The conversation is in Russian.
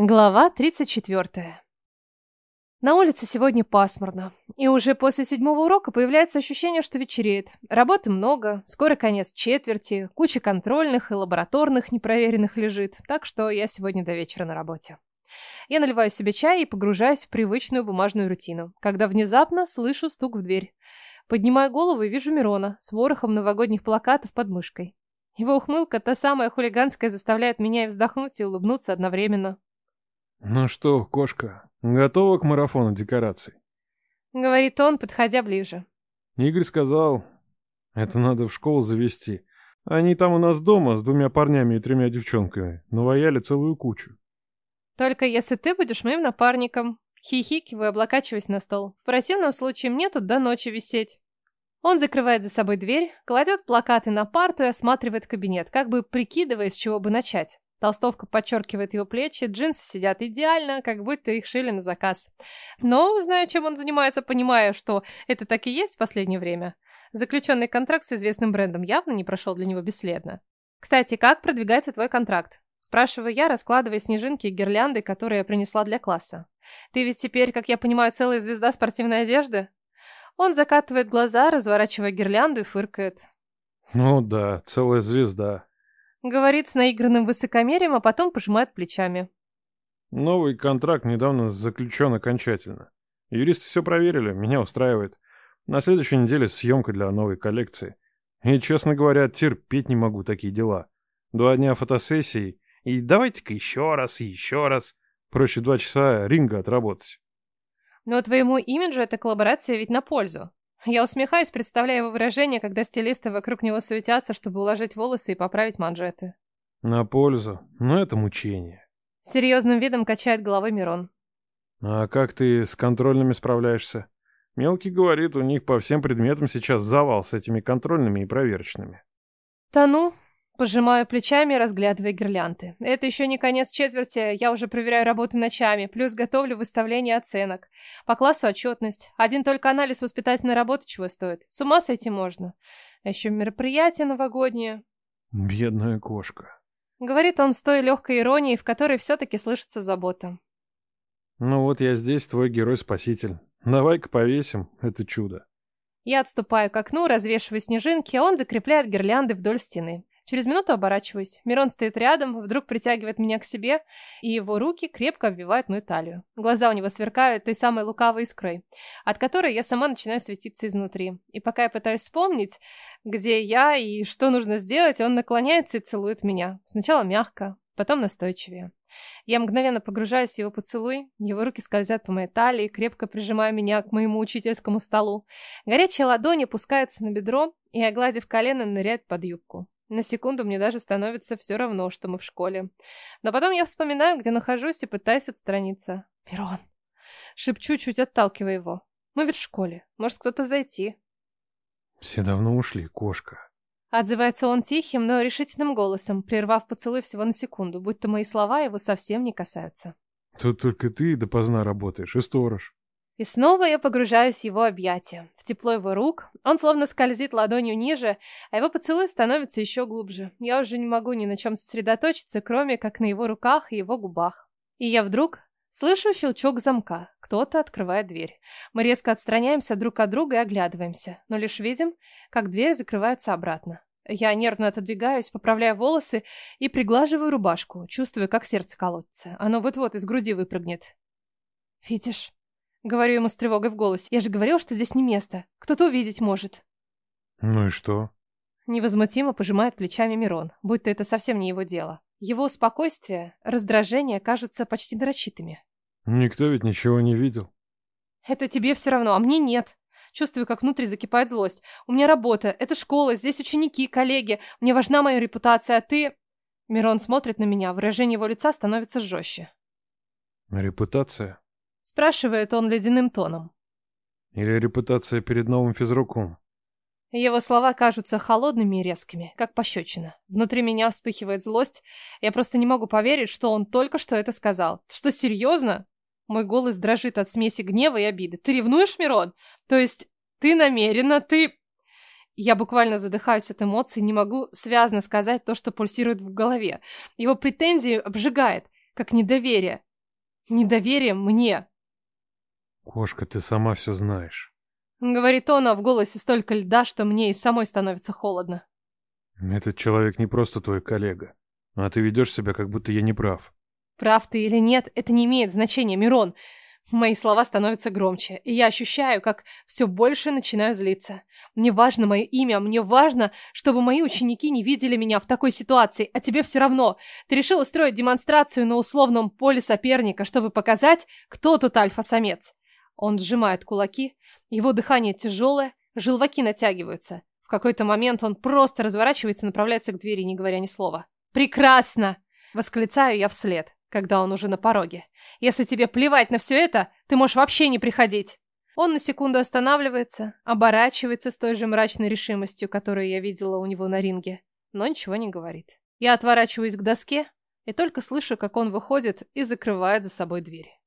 Глава 34. На улице сегодня пасмурно, и уже после седьмого урока появляется ощущение, что вечереет. Работы много, скоро конец четверти, куча контрольных и лабораторных непроверенных лежит, так что я сегодня до вечера на работе. Я наливаю себе чай и погружаюсь в привычную бумажную рутину, когда внезапно слышу стук в дверь. Поднимаю голову и вижу Мирона с ворохом новогодних плакатов под мышкой. Его ухмылка, та самая хулиганская, заставляет меня и вздохнуть, и улыбнуться одновременно. «Ну что, кошка, готова к марафону декораций?» Говорит он, подходя ближе. Игорь сказал, это надо в школу завести. Они там у нас дома с двумя парнями и тремя девчонками наваяли целую кучу. Только если ты будешь моим напарником. Хихикиваю, облокачиваясь на стол. В противном случае мне тут до ночи висеть. Он закрывает за собой дверь, кладет плакаты на парту и осматривает кабинет, как бы прикидывая, с чего бы начать. Толстовка подчеркивает его плечи, джинсы сидят идеально, как будто их шили на заказ. Но, зная, чем он занимается, понимая, что это так и есть в последнее время, заключенный контракт с известным брендом явно не прошел для него бесследно. «Кстати, как продвигается твой контракт?» Спрашиваю я, раскладывая снежинки и гирлянды, которые я принесла для класса. «Ты ведь теперь, как я понимаю, целая звезда спортивной одежды?» Он закатывает глаза, разворачивая гирлянду и фыркает. «Ну да, целая звезда. Говорит с наигранным высокомерием, а потом пожимает плечами. Новый контракт недавно заключен окончательно. Юристы все проверили, меня устраивает. На следующей неделе съемка для новой коллекции. И, честно говоря, терпеть не могу такие дела. Два дня фотосессии, и давайте-ка еще раз, и еще раз. Проще два часа ринга отработать. Но твоему имиджу эта коллаборация ведь на пользу. Я усмехаюсь, представляя его выражение, когда стилисты вокруг него суетятся, чтобы уложить волосы и поправить манжеты. На пользу, но это мучение. Серьезным видом качает головой Мирон. А как ты с контрольными справляешься? Мелкий говорит, у них по всем предметам сейчас завал с этими контрольными и проверочными. Да ну, Пожимаю плечами, разглядывая гирлянды. Это еще не конец четверти, я уже проверяю работу ночами, плюс готовлю выставление оценок. По классу отчетность. Один только анализ воспитательной работы чего стоит. С ума сойти можно. А еще мероприятие новогоднее. Бедная кошка. Говорит он с той легкой иронией, в которой все-таки слышится забота. Ну вот я здесь, твой герой-спаситель. Давай-ка повесим это чудо. Я отступаю к окну, развешиваю снежинки, а он закрепляет гирлянды вдоль стены. Через минуту оборачиваюсь. Мирон стоит рядом, вдруг притягивает меня к себе, и его руки крепко обвивают мою талию. Глаза у него сверкают той самой лукавой искрой, от которой я сама начинаю светиться изнутри. И пока я пытаюсь вспомнить, где я и что нужно сделать, он наклоняется и целует меня. Сначала мягко, потом настойчивее. Я мгновенно погружаюсь в его поцелуй, его руки скользят по моей талии, крепко прижимая меня к моему учительскому столу. Горячая ладонь опускается на бедро и, огладив колено, ныряет под юбку. На секунду мне даже становится все равно, что мы в школе. Но потом я вспоминаю, где нахожусь, и пытаюсь отстраниться. «Мирон!» Шепчу, чуть отталкивая его. «Мы ведь в школе. Может, кто-то зайти?» «Все давно ушли, кошка». Отзывается он тихим, но решительным голосом, прервав поцелуй всего на секунду, будто мои слова его совсем не касаются. «Тут только ты допоздна работаешь и сторож». И снова я погружаюсь в его объятия, в тепло его рук. Он словно скользит ладонью ниже, а его поцелуй становится еще глубже. Я уже не могу ни на чем сосредоточиться, кроме как на его руках и его губах. И я вдруг слышу щелчок замка. Кто-то открывает дверь. Мы резко отстраняемся друг от друга и оглядываемся, но лишь видим, как дверь закрывается обратно. Я нервно отодвигаюсь, поправляю волосы и приглаживаю рубашку, чувствуя, как сердце колотится. Оно вот-вот из груди выпрыгнет. «Видишь?» Говорю ему с тревогой в голосе. Я же говорил, что здесь не место. Кто-то увидеть может. Ну и что? Невозмутимо пожимает плечами Мирон, будто это совсем не его дело. Его спокойствие, раздражение кажутся почти нарочитыми. Никто ведь ничего не видел. Это тебе все равно, а мне нет. Чувствую, как внутри закипает злость. У меня работа, это школа, здесь ученики, коллеги. Мне важна моя репутация, а ты... Мирон смотрит на меня, выражение его лица становится жестче. Репутация? Спрашивает он ледяным тоном. Или репутация перед новым физруком? Его слова кажутся холодными и резкими, как пощечина. Внутри меня вспыхивает злость. Я просто не могу поверить, что он только что это сказал. Что, серьезно? Мой голос дрожит от смеси гнева и обиды. Ты ревнуешь, Мирон? То есть ты намеренно, ты... Я буквально задыхаюсь от эмоций, не могу связно сказать то, что пульсирует в голове. Его претензии обжигает, как недоверие. Недоверием мне. Кошка, ты сама все знаешь. Говорит он, а в голосе столько льда, что мне и самой становится холодно. Этот человек не просто твой коллега, а ты ведешь себя, как будто я не прав. Прав ты или нет, это не имеет значения, Мирон. Мои слова становятся громче, и я ощущаю, как все больше начинаю злиться. Мне важно мое имя, мне важно, чтобы мои ученики не видели меня в такой ситуации, а тебе все равно. Ты решил устроить демонстрацию на условном поле соперника, чтобы показать, кто тут альфа-самец. Он сжимает кулаки, его дыхание тяжелое, желваки натягиваются. В какой-то момент он просто разворачивается и направляется к двери, не говоря ни слова. «Прекрасно!» — восклицаю я вслед, когда он уже на пороге. Если тебе плевать на все это, ты можешь вообще не приходить. Он на секунду останавливается, оборачивается с той же мрачной решимостью, которую я видела у него на ринге, но ничего не говорит. Я отворачиваюсь к доске и только слышу, как он выходит и закрывает за собой дверь.